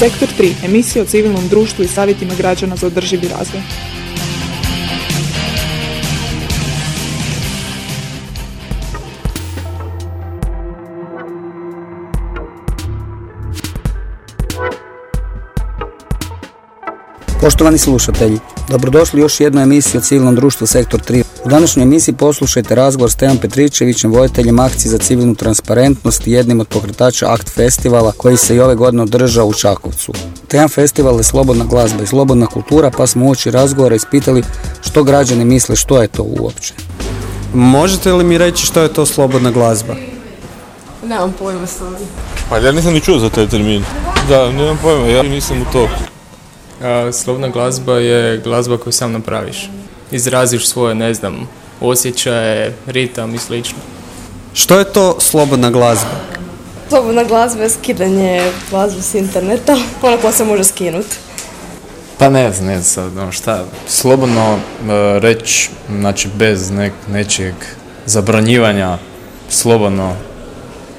Sektor 3. Emisija o civilnom društvu i savjetima građana za održivi razvoj. Poštovani slušatelji, dobrodošli još jednu emisiju o civilnom društvu Sektor 3. U današnjoj emisiji poslušajte razgovor s Tejan Petričevićem, vojiteljem akcije za civilnu transparentnost i jednim od pokretača Akt festivala koji se i ove godine održao u Čakovcu. Tejan festival je slobodna glazba i slobodna kultura pa smo uoči razgovora ispitali što građani misle što je to uopće. Možete li mi reći što je to slobodna glazba? Nemam pojma stvarno. Pa ja nisam ni čuo za taj termin. Da, nemam pojma, ja nisam u to. A, slobodna glazba je glazba koju sam napraviš. Izraziš svoje, ne znam, osjećaje, ritam i slično. Što je to slobodna glazba? Slobodna glazba je skidanje glazbe s interneta, ona koja se može skinuti. Pa ne znam, ne znam sad, ono šta, slobodno e, reći, znači bez nek, nečijeg zabranjivanja, slobodno,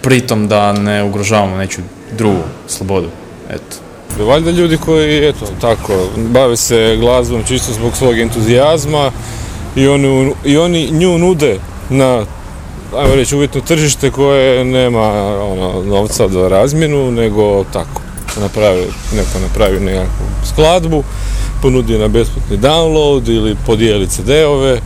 pritom da ne ugrožavamo nečiju drugu slobodu, eto. Valjda ljudi koji, eto, tako, bave se glazbom čisto zbog svog entuzijazma i oni, i oni nju nude na, ajmo reći, uvjetno tržište koje nema ono, novca za razmjenu, nego tako, napravi, neko napravi nekakvu skladbu, ponudi na besplatni download ili podijeli CD-ove,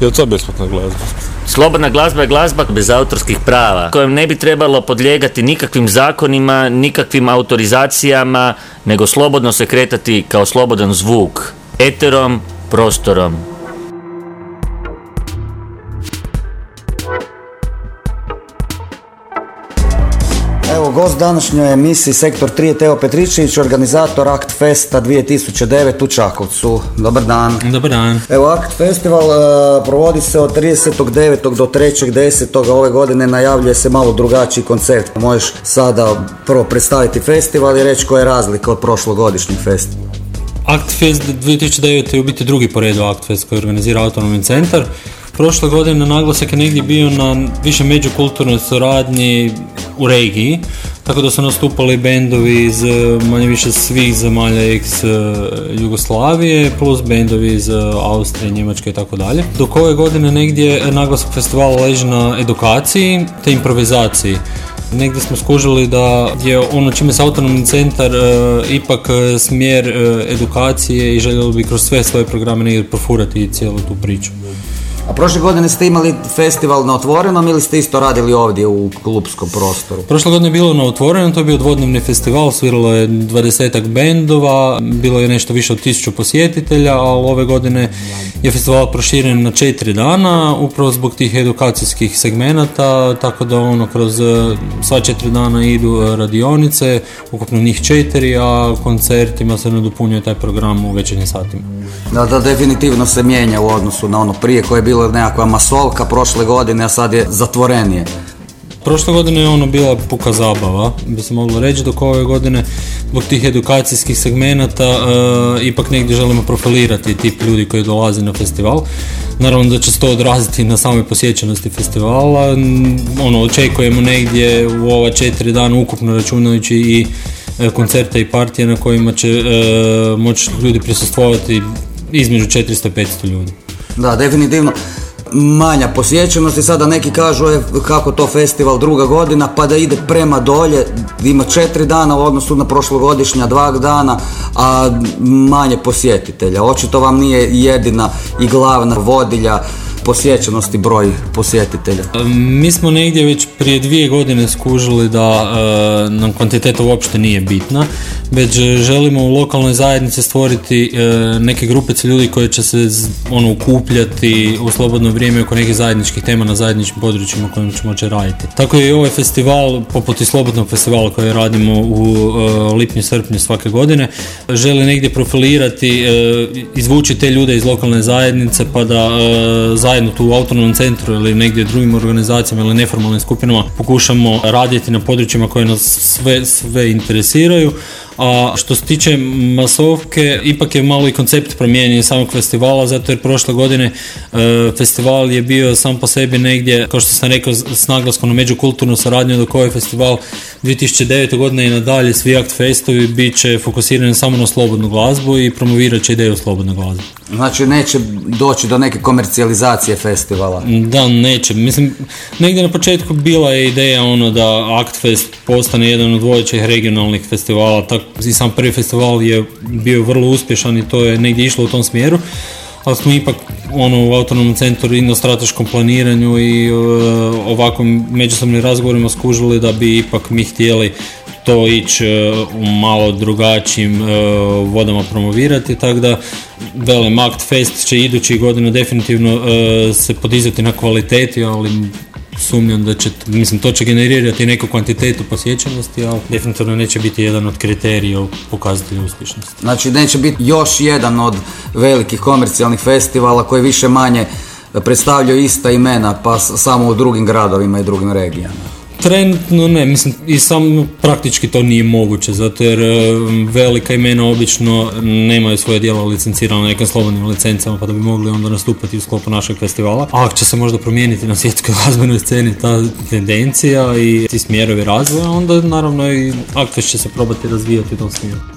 je to besplatna glazba? Slobodna glazba je glazba bez autorskih prava, kojem ne bi trebalo podlijegati nikakvim zakonima, nikakvim autorizacijama, nego slobodno se kretati kao slobodan zvuk, eterom, prostorom. Gost današnjoj emisiji Sektor 3 je Teo Petričević, organizator Akt Festa 2009 u Čakovcu. Dobar dan. Dobar dan. Evo, Akt Festival e, provodi se od 39. do 3.10. ove godine, najavljuje se malo drugačiji koncept. Možeš sada prvo predstaviti festival i reći koja je razlika od prošlogodišnjeg festivala. Akt Fest 2009. je u biti drugi po redu Akt Fest koji organizira Autonomni centar. Prošle godine naglasak je negdje bio na više međukulturnoj suradnji u regiji, tako da su nastupali bendovi iz eh, manje više svih zemalja ex eh, Jugoslavije, plus bendovi iz eh, Austrije, Njemačke i tako dalje. Dok ove godine negdje naglasak festivala leži na edukaciji te improvizaciji. Negdje smo skužili da je ono čime se autonomni centar ipak smjer edukacije i željeli bi kroz sve svoje programe negdje profurati cijelu tu priču. A prošle godine ste imali festival na otvorenom ili ste isto radili ovdje u klubskom prostoru? Prošle godine je bilo na otvorenom, to je bio dvodnevni festival, sviralo je dvadesetak bendova, bilo je nešto više od tisuću posjetitelja, a ove godine je festival proširen na četiri dana, upravo zbog tih edukacijskih segmenata, tako da ono kroz e, sva četiri dana idu e, radionice, ukupno njih četiri, a koncertima se nadopunjuje taj program u večernjim satima. Da, da, definitivno se mijenja u odnosu na ono prije koje je bilo nekakva masovka prošle godine, a sad je zatvorenije. Prošle godine je ono bila puka zabava, bi se moglo reći, dok ove godine zbog tih edukacijskih segmenata e, ipak negdje želimo profilirati tip ljudi koji dolaze na festival. Naravno da će se to odraziti na samoj posjećenosti festivala. Ono, očekujemo negdje u ova četiri dana ukupno računajući i e, koncerte i partije na kojima će e, moći ljudi prisustvovati između 400 i 500 ljudi. Da, definitivno. Manja posjećenost i sada neki kažu je kako to festival druga godina? Pa da ide prema dolje, ima četiri dana u odnosu na prošlogodišnja dva dana, a manje posjetitelja. Očito vam nije jedina i glavna vodilja posjećenosti broj posjetitelja? Mi smo negdje već prije dvije godine skužili da e, nam kvantiteta uopšte nije bitna, već želimo u lokalnoj zajednici stvoriti e, neke grupice ljudi koji će se ono ukupljati u slobodno vrijeme oko nekih zajedničkih tema na zajedničkim područjima kojim ćemo će raditi. Tako je i ovaj festival, poput i slobodnog festivala koji radimo u e, lipnju, srpnju svake godine, želi negdje profilirati, izvući te ljude iz lokalne zajednice pa da zajedno zajedno tu u autonomnom centru ili negdje drugim organizacijama ili neformalnim skupinama pokušamo raditi na područjima koje nas sve, sve interesiraju, A što se tiče masovke, ipak je malo i koncept promijenjen samog festivala, zato jer prošle godine e, festival je bio sam po sebi negdje, kao što sam rekao, s naglaskom na međukulturnu suradnju, dok ovaj festival 2009. godine i nadalje svi Akt Festovi bit će fokusirani samo na slobodnu glazbu i promovirat će ideju slobodne glazbe. Znači neće doći do neke komercijalizacije festivala? Da, neće. Mislim, negdje na početku bila je ideja ono da Aktfest postane jedan od vodećih regionalnih festivala, tako i sam prvi festival je bio vrlo uspješan i to je negdje išlo u tom smjeru ali smo ipak ono, u autonomnom centru i na strateškom planiranju i uh, ovakvim međusobnim razgovorima skužili da bi ipak mi htjeli to ići u malo drugačijim vodama promovirati, tako da velim, Act Fest će idući godinu definitivno se podizati na kvaliteti, ali sumnjam da će, mislim, to će generirati neku kvantitetu posjećenosti, ali definitivno neće biti jedan od kriterija u pokazatelju uspješnosti. Znači, neće biti još jedan od velikih komercijalnih festivala koji više manje predstavljaju ista imena, pa samo u drugim gradovima i drugim regijama. Trenutno ne, mislim i sam praktički to nije moguće, zato jer e, velika imena obično nemaju svoje djela licencirano na nekim slobodnim licencama pa da bi mogli onda nastupati u sklopu našeg festivala. A će se možda promijeniti na svjetskoj glazbenoj sceni ta tendencija i ti smjerovi razvoja, onda naravno i Akfest će se probati razvijati u tom smjeru.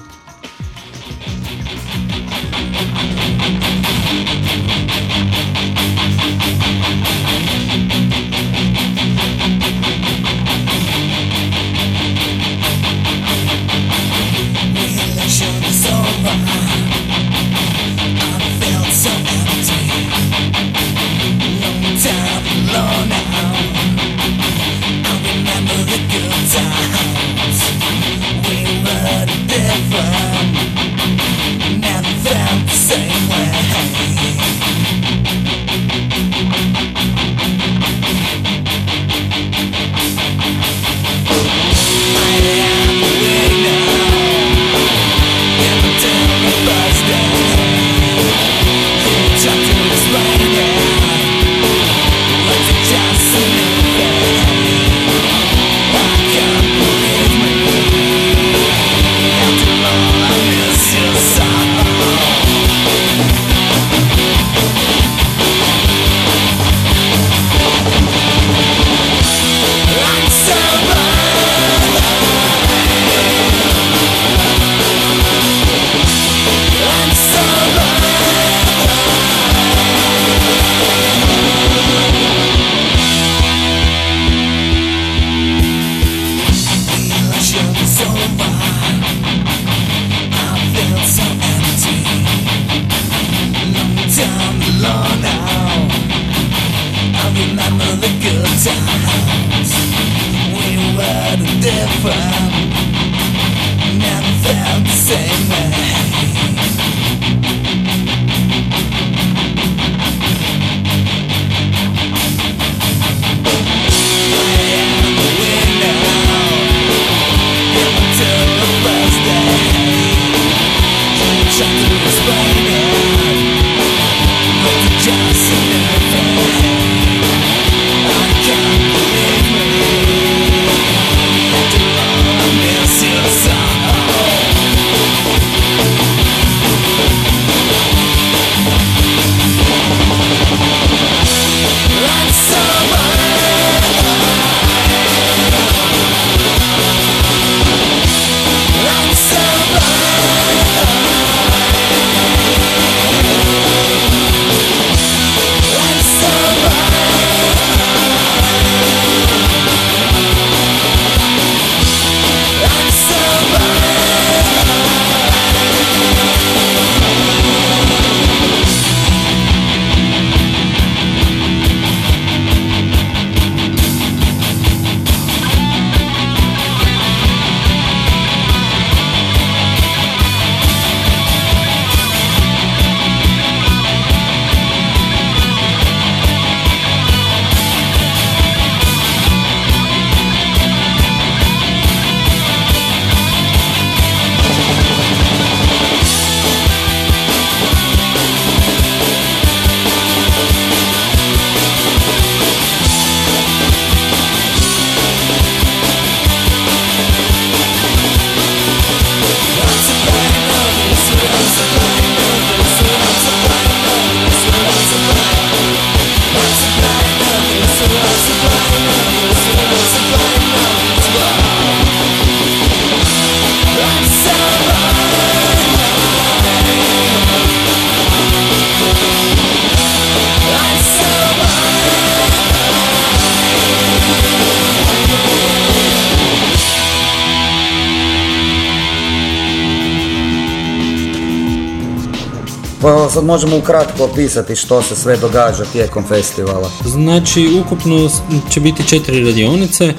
Sad možemo ukratko opisati što se sve događa tijekom festivala. Znači, ukupno će biti četiri radionice.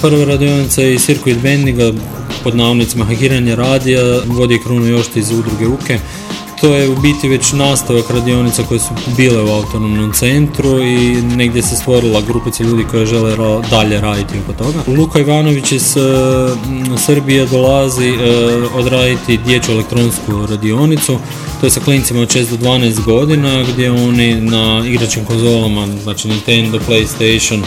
Prva radionica je circuit bendinga, pod navodnicima hakiranje radija, vodi Kruno Jošta iz udruge Uke. To je u biti već nastavak radionica koje su bile u autonomnom centru i negdje se stvorila grupica ljudi koji žele ra- dalje raditi oko toga. Luka Ivanović iz e, Srbije dolazi e, odraditi dječju elektronsku radionicu. To je sa klincima od 6 do 12 godina gdje oni na igračkim konzolama, znači Nintendo, PlayStation,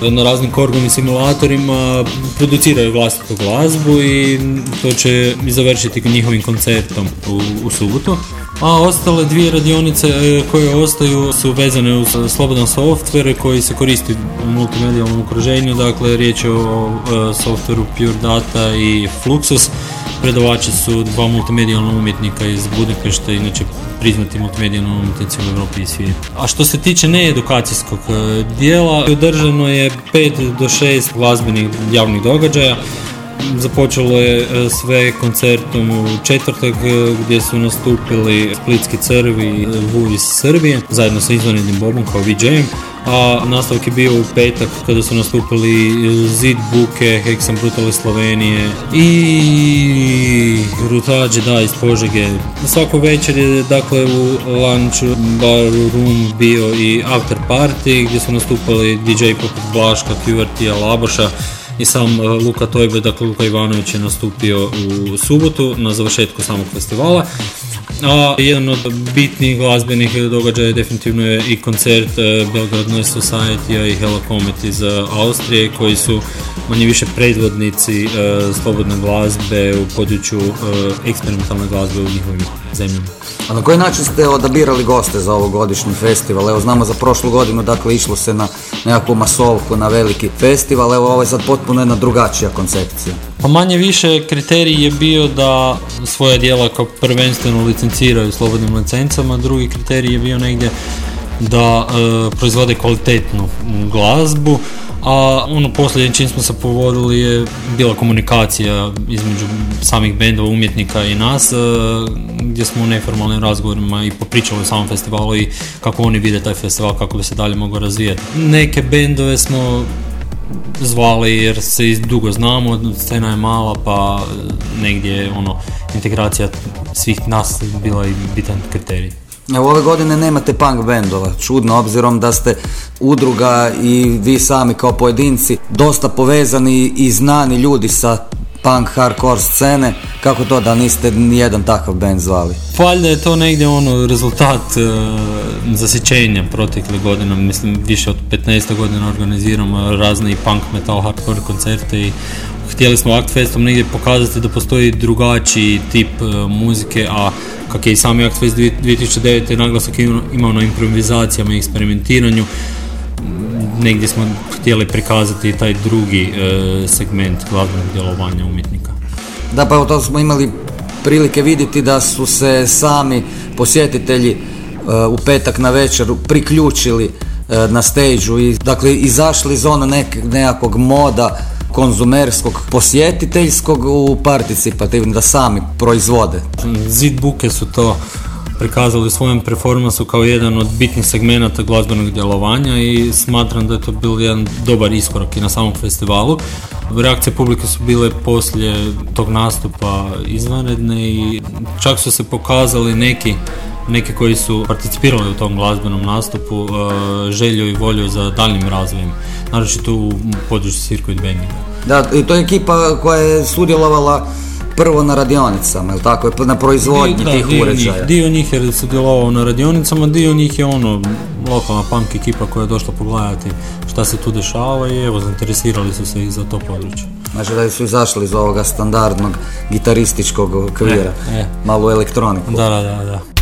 na raznim korgovim simulatorima produciraju vlastitu glazbu i to će i završiti njihovim koncertom u, u subotu. A ostale dvije radionice e, koje ostaju su vezane uz slobodan software koji se koristi u multimedijalnom okruženju, dakle riječ je o e, softveru Pure Data i Fluxus. Predavači su dva multimedijalna umjetnika iz Budimpešte, inače priznati multimedijalni umjetnici u Europi i svijetu. A što se tiče needukacijskog e, dijela, održano je 5 do 6 glazbenih javnih događaja. Započelo je e, sve koncertom u četvrtak e, gdje su nastupili Splitski crvi i Vu iz Srbije zajedno sa izvanrednim Bobom kao VJ-em a nastavak je bio u petak kada su nastupili e, Zid Buke, Hexam Brutal iz Slovenije i Rutađe da iz Požege. Svako večer je dakle u lunch bar room bio i after party gdje su nastupali DJ poput Blaška, QRT-a, Laboša i sam e, Luka Tojbe, dakle Luka Ivanović je nastupio u subotu na završetku samog festivala. A jedan od bitnijih glazbenih događaja definitivno je i koncert e, Belgrade Noise Society i Hella Comet iz e, Austrije koji su manje više predvodnici slobodne glazbe u području eksperimentalne glazbe u njihovim zemljama. A na koji način ste odabirali goste za ovogodišnji festival? Evo znamo za prošlu godinu, dakle išlo se na nekakvu masovku, na veliki festival, evo ovo je sad potpuno jedna drugačija koncepcija. Pa manje više kriterij je bio da svoja djela kao prvenstveno licenciraju slobodnim licencama, drugi kriterij je bio negdje da e, proizvode kvalitetnu glazbu, a ono posljednje čim smo se povodili je bila komunikacija između samih bendova, umjetnika i nas, e, gdje smo u neformalnim razgovorima i popričali o samom festivalu i kako oni vide taj festival, kako bi se dalje mogao razvijati. Neke bendove smo zvali jer se dugo znamo, scena je mala pa negdje je ono integracija svih nas bila i bitan kriterij. Evo ove godine nemate punk bendova, čudno obzirom da ste udruga i vi sami kao pojedinci dosta povezani i znani ljudi sa punk hardcore scene, kako to da niste nijedan takav bend zvali? Valjda je to negdje ono rezultat e, zasićenja proteklih godina, mislim više od 15 godina organiziramo razne punk, metal, hardcore koncerte i htjeli smo Actfestom negdje pokazati da postoji drugačiji tip e, muzike, a kak je i sami Actfest 2009. naglasak imao- na improvizacijama i eksperimentiranju, negdje smo htjeli prikazati taj drugi e, segment glazbenog djelovanja umjetnika. Da, pa to smo imali prilike vidjeti da su se sami posjetitelji e, u petak na večer priključili e, na stage i dakle izašli iz ona nek, nekakvog moda konzumerskog posjetiteljskog u participativni da sami proizvode. Zid Buke su to prikazali u svojem performansu kao jedan od bitnih segmenata glazbenog djelovanja i smatram da je to bio jedan dobar iskorak i na samom festivalu. Reakcije publike su bile poslije tog nastupa izvanredne i čak su se pokazali neki neki koji su participirali u tom glazbenom nastupu e, želju i volju za daljnjim razvojem, naročito u području circuit bendinga. Da, to je ekipa koja je sudjelovala prvo na radionicama, jel tako, na proizvodnji Da, tih dio uređaja. Njih, dio njih je sudjelovao na radionicama, dio njih je ono lokalna punk ekipa koja je došla pogledati šta se tu dešava i evo zainteresirali su se i za to područje. Znači da su izašli iz ovoga standardnog gitarističkog okvira, E, e. malo elektroniku. Da, da, da, da.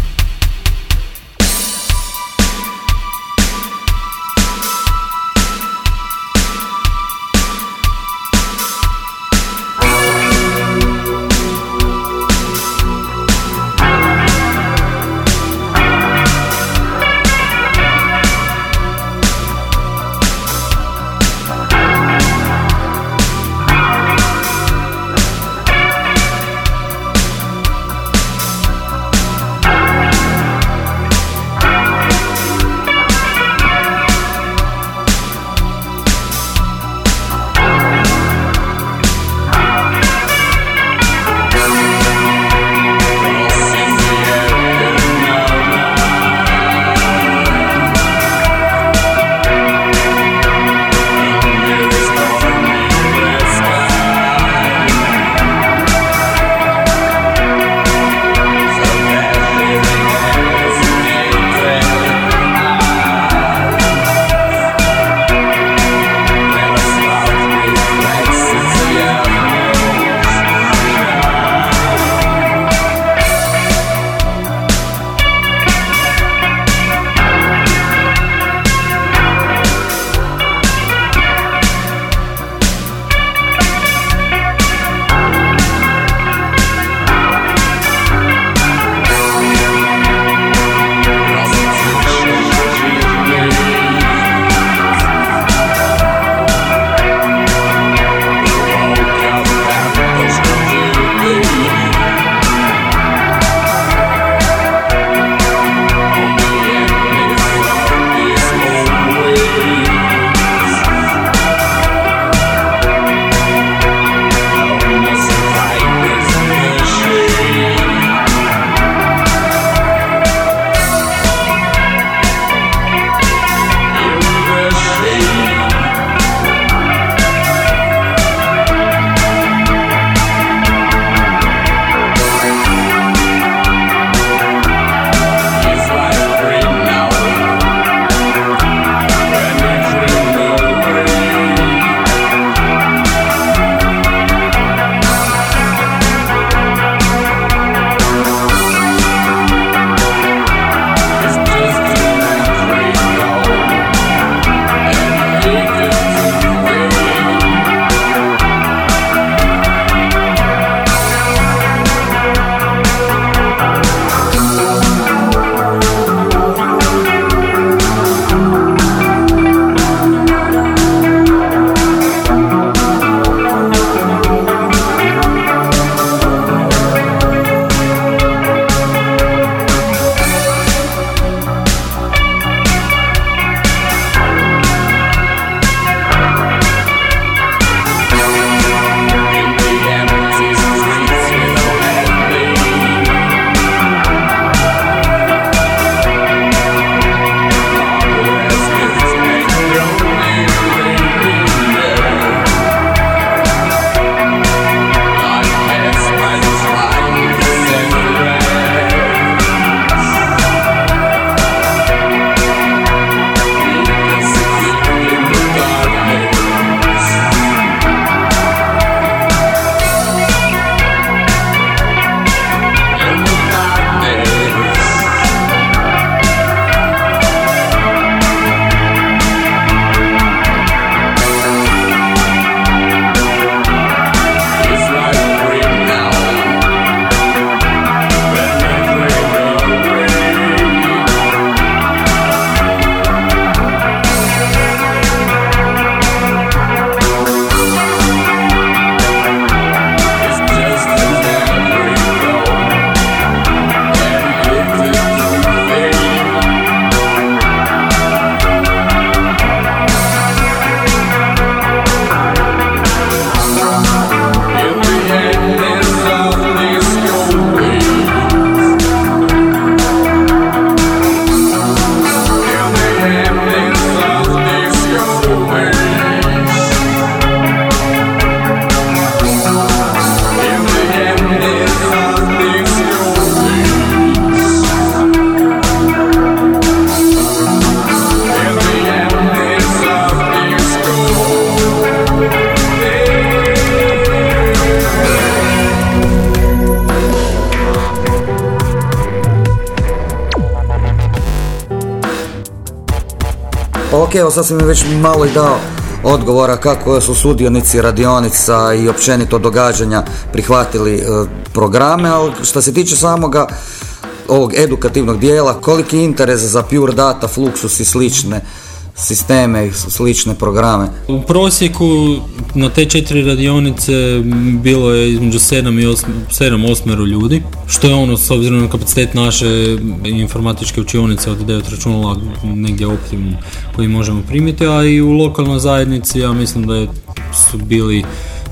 Ok, evo sad si mi već malo i dao odgovora kako su sudionici radionica i općenito događanja prihvatili e, programe, ali što se tiče samoga ovog edukativnog dijela, koliki interes za Pure Data, Fluxus i slične sisteme slične programe. U prosjeku na te četiri radionice bilo je između 7 i 8, 7 osmero ljudi, što je ono s obzirom na kapacitet naše informatičke učionice od 9 računala negdje optimum koji možemo primiti, a i u lokalnoj zajednici ja mislim da su bili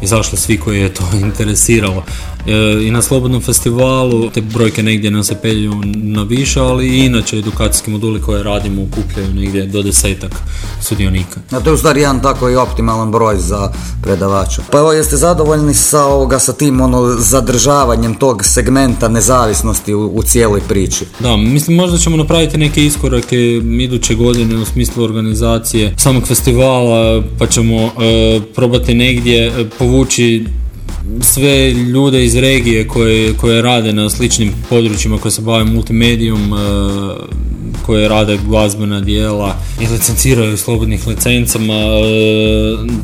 izašli svi koji je to interesiralo. E, I na Slobodnom festivalu te brojke negdje nam se pelju na više, ali i inače edukacijski moduli koje radimo ukupljaju negdje do desetak sudionika. A to je u stvari jedan tako i optimalan broj za predavača. Pa evo, jeste zadovoljni sa ovoga, sa tim ono, zadržavanjem tog segmenta nezavisnosti u, u cijeloj priči? Da, mislim možda ćemo napraviti neke iskorake iduće godine u smislu organizacije samog festivala, pa ćemo e, probati negdje e, povući sve ljude iz regije koje, koje rade na sličnim područjima koje se bave multimedijom, e, koje rade glazbena dijela i licenciraju slobodnih licencama, e,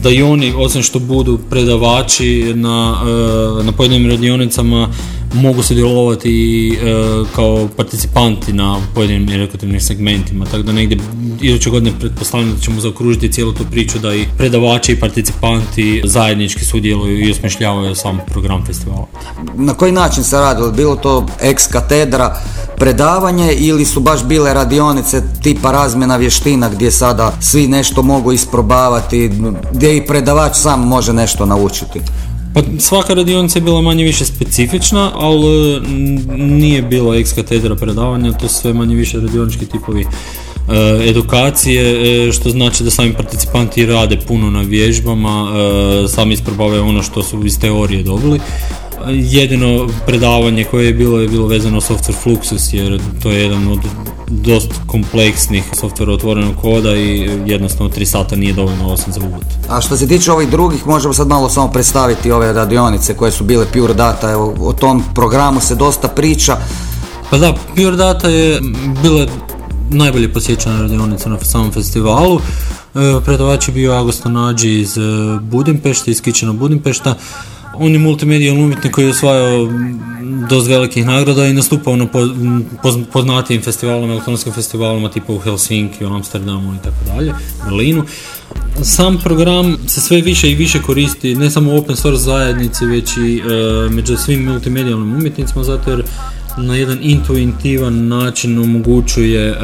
da i oni, osim što budu predavači na, e, na pojedinim radionicama, mogu sudjelovati i kao participanti na pojedinim edukativnim segmentima, tako da negdje iduće godine pretpostavljam da ćemo zaokružiti cijelu tu priču da i predavači i participanti zajednički sudjeluju i osmišljavaju sam program festivala. Na koji način se radilo? Bilo to ex katedra predavanje ili su baš bile radionice tipa razmjena vještina gdje sada svi nešto mogu isprobavati, gdje i predavač sam može nešto naučiti? Pa svaka radionica je bila manje više specifična, ali nije bilo ex katedra predavanja, to su sve manje više radionički tipovi E, edukacije, e, što znači da sami participanti rade puno na vježbama, e, sami isprobavaju ono što su iz teorije dobili. Jedino predavanje koje je bilo je bilo vezano software Fluxus jer to je jedan od dosta kompleksnih softvera otvorenog koda i jednostavno tri sata nije dovoljno osim za uvod. A što se tiče ovih drugih, možemo sad malo samo predstaviti ove radionice koje su bile Pure Data, evo o tom programu se dosta priča. Pa da, Pure Data je bila najbolje posjećena radionica na samom festivalu. E, predavač je bio Agosto Nađi iz e, Budimpešte, iz Kičena Budimpešta. On je multimedijalni umjetnik koji je osvajao dosta velikih nagrada i nastupao na poznatijim festivalima, elektronskim festivalima tipa u Helsinki, u Amsterdamu i tako dalje, Berlinu. Sam program se sve više i više koristi ne samo u open source zajednici, već i e, među svim multimedijalnim umjetnicima, zato jer na jedan intuitivan način omogućuje e,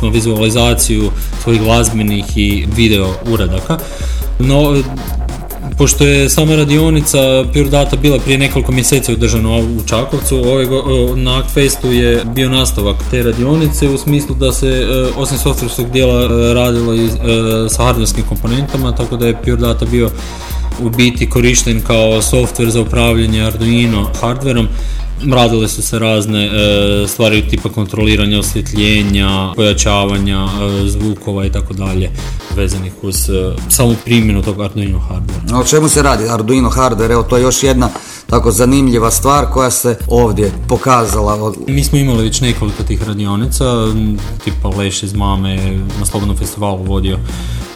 pod vizualizaciju svojih glazbenih i video uradaka. No, pošto je sama radionica Pure Data bila prije nekoliko mjeseci održana u Čakovcu, ovaj, na Actfestu je bio nastavak te radionice u smislu da se e, osim softverskog dijela e, radilo i sa hardwarskim komponentama, tako da je Pure Data bio u biti korišten kao software za upravljanje Arduino hardverom. Radile su se razne e, stvari tipa kontroliranja osvjetljenja, pojačavanja e, zvukova i tako dalje vezanih uz e, samu primjenu tog Arduino hardvera. O čemu se radi Arduino hardware? Evo to je još jedna tako zanimljiva stvar koja se ovdje pokazala. Mi smo imali već nekoliko tih radionica, tipa Leš iz Mame na Slobodnom festivalu vodio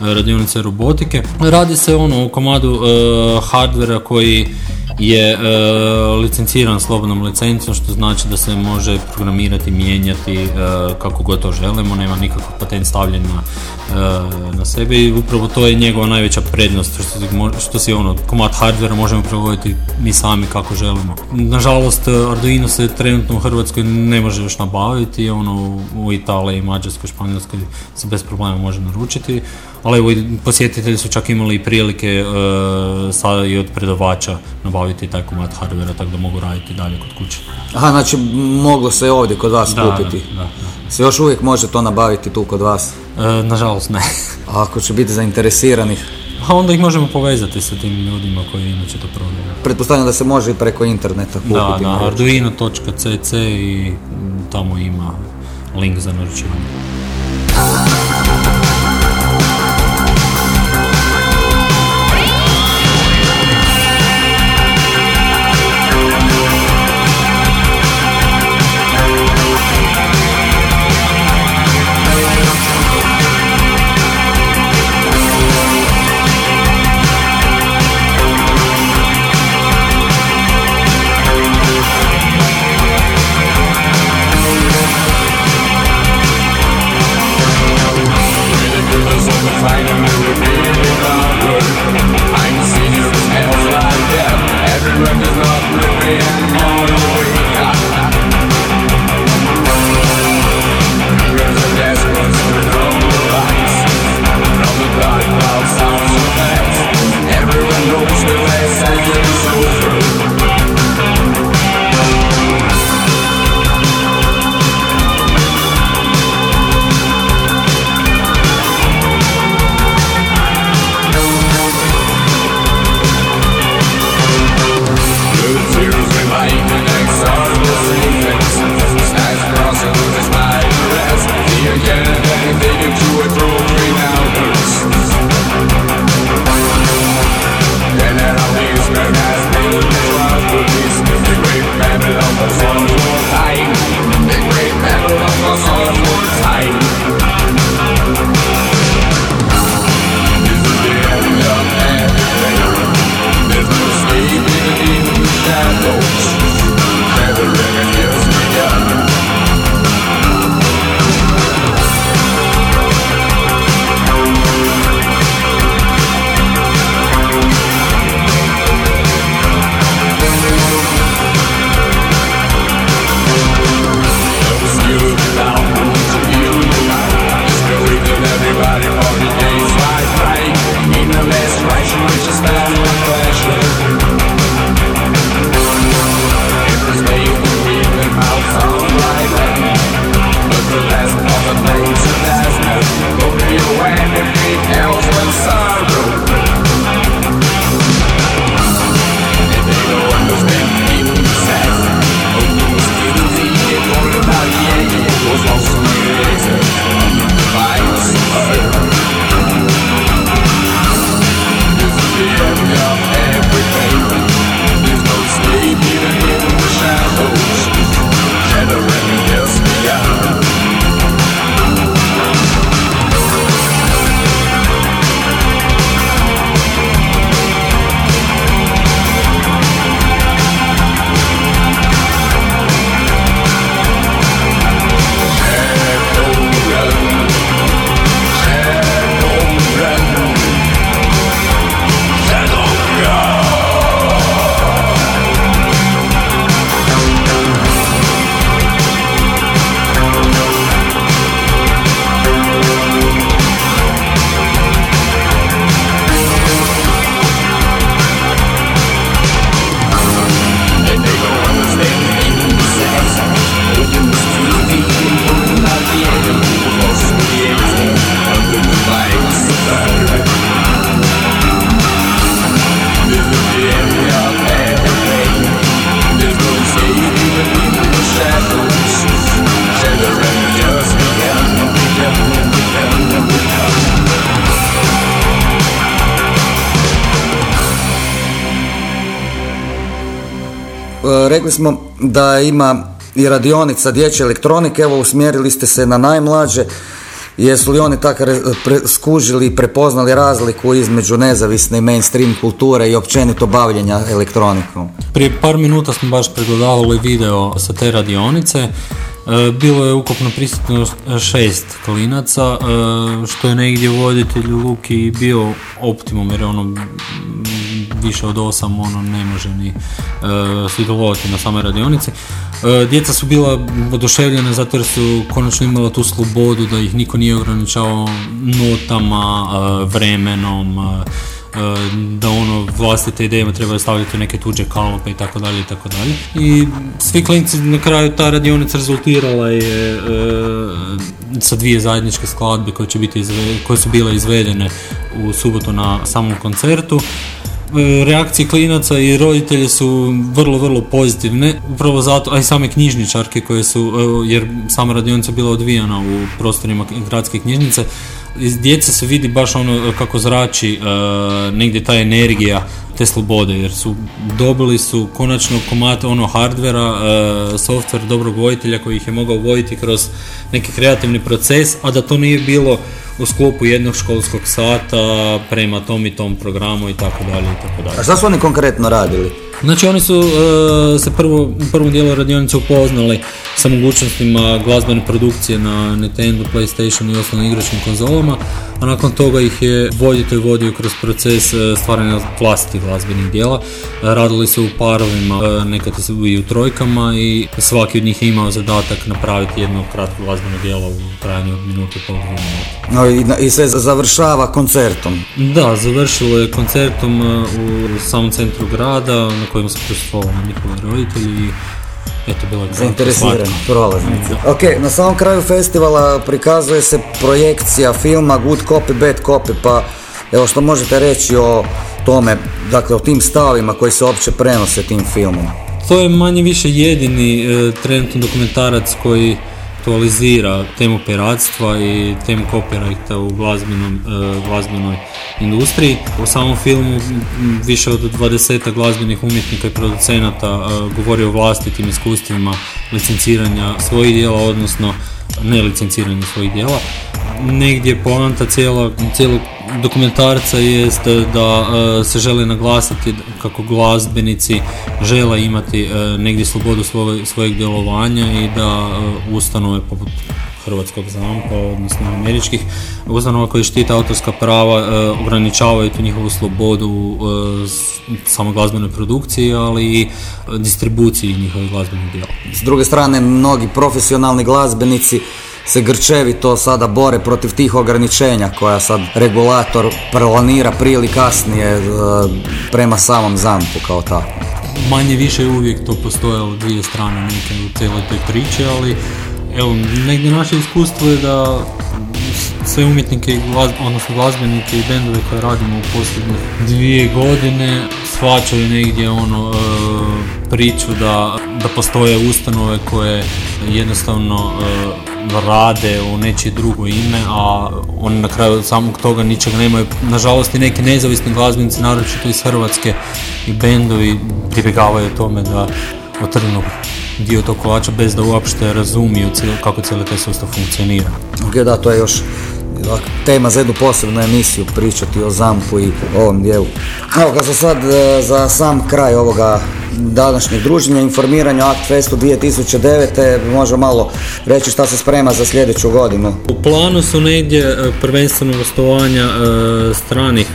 radionice robotike. Radi se ono u komadu hardvera koji je e, licenciran slobodnom licencom što znači da se može programirati, mijenjati e, kako god to želimo, nema nikakav patent stavljen na, e, na sebe i upravo to je njegova najveća prednost što si, što si ono, komad hardvera možemo prevoditi mi sami kako želimo. Nažalost Arduino se trenutno u Hrvatskoj ne može još nabaviti, ono u Italiji, Mađarskoj, Španjolskoj se bez problema može naručiti ali evo posjetitelji su čak imali i prilike uh, sada i od predavača nabaviti taj komad hardvera tako da mogu raditi dalje kod kuće. Aha, znači moglo se ovdje kod vas kupiti? Da, da, Se još uvijek može to nabaviti tu kod vas? Uh, nažalost ne. A ako će biti zainteresiranih? A onda ih možemo povezati sa tim ljudima koji inače to prodaju. Pretpostavljam da se može i preko interneta kupiti. Da, da, arduino.cc i tamo ima link za naručivanje. Rekli smo da ima i radionica dječje elektronike, evo usmjerili ste se na najmlađe. Jesu li oni tako skužili i prepoznali razliku između nezavisne i mainstream kulture i općenito bavljenja elektronikom? Prije par minuta smo baš pregledavali video sa te radionice. E, bilo je ukupno prisutno šest klinaca, e, što je negdje voditelj Luki bio optimum jer je ono više od osam ono ne može ni uh, sudjelovati na samoj radionici. Uh, djeca su bila oduševljena zato jer su konačno imala tu slobodu da ih niko nije ograničavao notama, uh, vremenom, da ono vlastite idejama trebaju stavljati neke tuđe kalope i tako dalje i tako dalje. I svi klinci na kraju ta radionica rezultirala je sa dvije zajedničke skladbe koje će biti koje su bile izvedene u subotu na samom koncertu. E, reakcije klinaca i roditelja su vrlo, vrlo pozitivne. Upravo zato, a i same knjižničarke koje su, e, jer sama radionica bila odvijana u prostorima gradske knjižnice, iz djece se vidi baš ono kako zrači e, negdje ta energija te slobode jer su dobili su konačno komate ono hardvera, software dobrog vojitelja koji ih je mogao voditi kroz neki kreativni proces, a da to nije bilo u sklopu jednog školskog sata prema tom i tom programu i tako dalje i tako dalje. A šta su oni konkretno radili? Znači oni su e, se prvo, u prvom dijelu radionice upoznali sa mogućnostima glazbene produkcije na Nintendo, Playstation i ostalim igračkim konzolama, a nakon toga ih je voditelj vodio kroz proces e, stvaranja vlastitih glazbenih dijela. Radili su u parovima, e, nekad i u trojkama i svaki od njih je imao zadatak napraviti jedno kratko glazbeno dijelo u trajanju od minutu i pol no, i, i sve završava koncertom? Da, završilo je koncertom u samom centru grada na kojem su prisustvovali njihovi roditelji eto bilo je zainteresirani prolaznici. Ok, na samom kraju festivala prikazuje se projekcija filma Good Copy, Bad Copy, pa evo što možete reći o tome, dakle o tim stavima koji se uopće prenose tim filmom. To je manje više jedini e, trenutno dokumentarac koji aktualizira temu piratstva i temu copyrighta u glazbenom, e, glazbenoj industriji. U samom filmu više od 20 glazbenih umjetnika i producenata e, govori o vlastitim iskustvima licenciranja svojih dijela, odnosno ne licenciranja svojih dijela. Negdje poanta cijelog, cijelog dokumentarca jest da e, se želi naglasiti kako glazbenici žele imati e, negdje slobodu svojeg, djelovanja i da e, ustanove poput hrvatskog zampa, odnosno američkih ustanova koji štite autorska prava e, ograničavaju tu njihovu slobodu e, samo glazbenoj produkciji, ali i distribuciji njihovih glazbenih djela. S druge strane, mnogi profesionalni glazbenici se grčevito sada bore protiv tih ograničenja koja sad regulator planira prije ili kasnije e, prema samom zampu kao tako. Manje više uvijek to postojalo dvije strane neke u cijeloj toj priči, ali evo, negdje naše iskustvo je da sve umjetnike, odnosno glazbenike i bendove koje radimo u posljednje dvije godine shvaćaju negdje ono e, priču da, da postoje ustanove koje jednostavno e, rade u nečije drugo ime, a oni na kraju samog toga ničeg nemaju. Nažalost i neki nezavisni glazbenici, naročito iz Hrvatske i bendovi pribjegavaju tome da otrgnu dio tog kolača bez da uopšte razumiju kako cijeli taj sustav funkcionira. Ok, da, to je još tema za jednu posebnu emisiju pričati o zampu i ovom dijelu. Evo ga za sad, e, za sam kraj ovoga današnjeg druženja, informiranja o Act Festu 2009. možemo malo reći šta se sprema za sljedeću godinu. U planu su negdje e, prvenstveno gostovanja e, stranih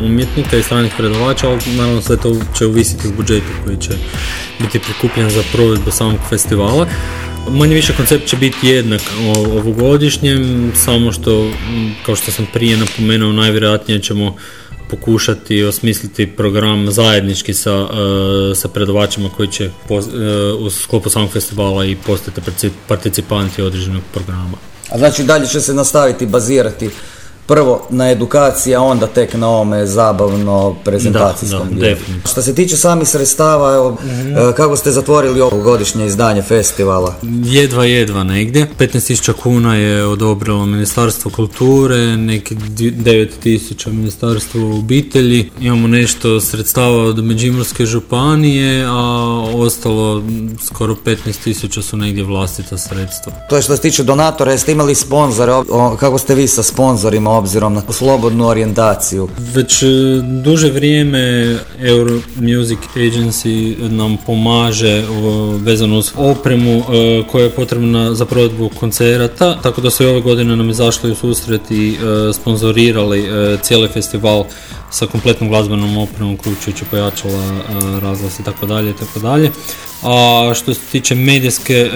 umjetnika i stranih predavača, ali naravno sve to će uvisiti u budžetu koji će biti prikupljen za provedbu samog festivala. Manje više koncept će biti jednak ovogodišnjem, samo što, kao što sam prije napomenuo, najvjerojatnije ćemo pokušati osmisliti program zajednički sa, e, sa predavačima koji će pos- e, u sklopu samog festivala i postati participanti određenog programa. A znači dalje će se nastaviti bazirati prvo na edukaciji, a onda tek na ovome zabavno prezentacijskom Da, da, dijelu. Što se tiče samih sredstava, evo, e, kako ste zatvorili ovo godišnje izdanje festivala? Jedva, jedva negdje. 15.000 kuna je odobrilo Ministarstvo kulture, neki 9.000 Ministarstvo obitelji. Imamo nešto sredstava od Međimurske županije, a ostalo skoro 15.000 su negdje vlastita sredstva. To je što se tiče donatora, jeste imali sponzore, kako ste vi sa sponzorima obzirom na slobodnu orijentaciju? Već e, duže vrijeme Euro Music Agency nam pomaže vezano uz opremu e, koja je potrebna za provedbu koncerata, tako da su ove godine nam izašli u susret i e, sponzorirali cijeli festival sa kompletnom glazbenom opremom, uključujući pojačala, e, razglas i tako dalje i tako dalje. A što se tiče medijske e,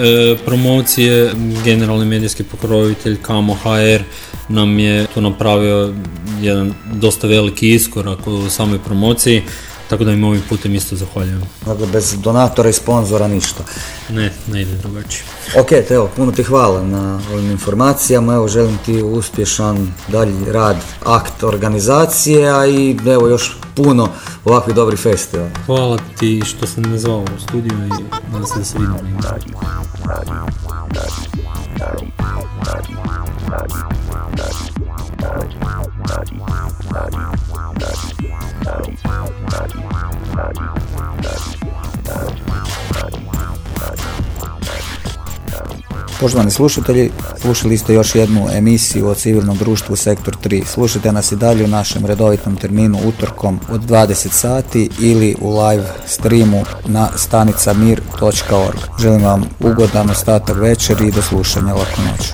promocije, generalni medijski pokrovitelj Kamo HR nam je tu napravio jedan dosta veliki iskorak u samoj promociji, tako da im ovim putem isto zahvaljujem. Dakle, bez donatora i sponzora ništa. Ne, ne ide drugačije. Ok, te evo, puno ti hvala na ovim informacijama, evo želim ti uspješan dalji rad akt organizacije, a i evo još puno ovakvih dobrih festivala. Hvala ti što sam me zvao u studiju i nadam se da se vidimo. negdje. Poštovani slušatelji, slušali ste još jednu emisiju o civilnom društvu Sektor 3. Slušajte nas i dalje u našem redovitom terminu utorkom od 20 sati ili u live streamu na stanicamir.org. Želim vam ugodan ostatak večeri i do slušanja laku noć.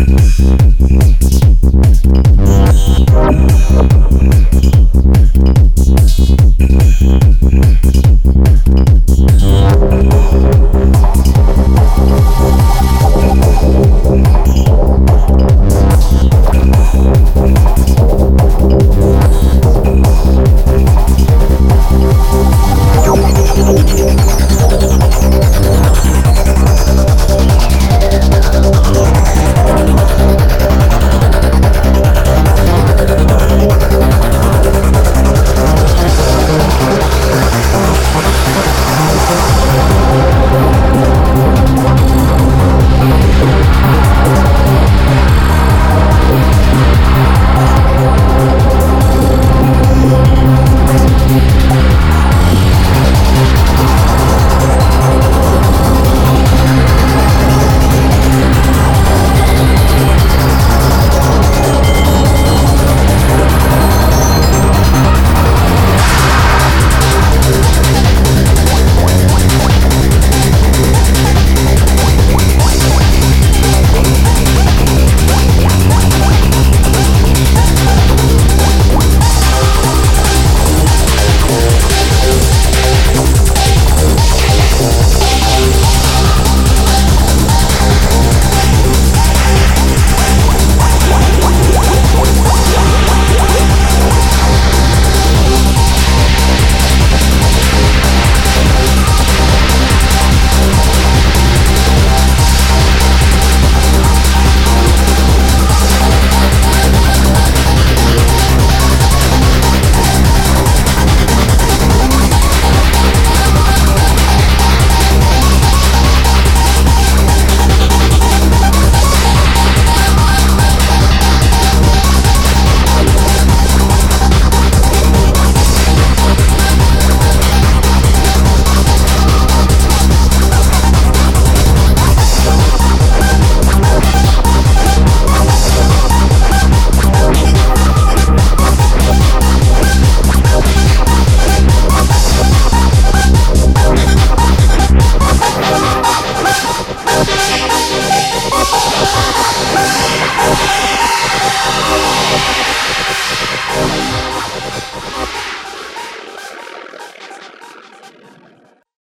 Mm-hmm.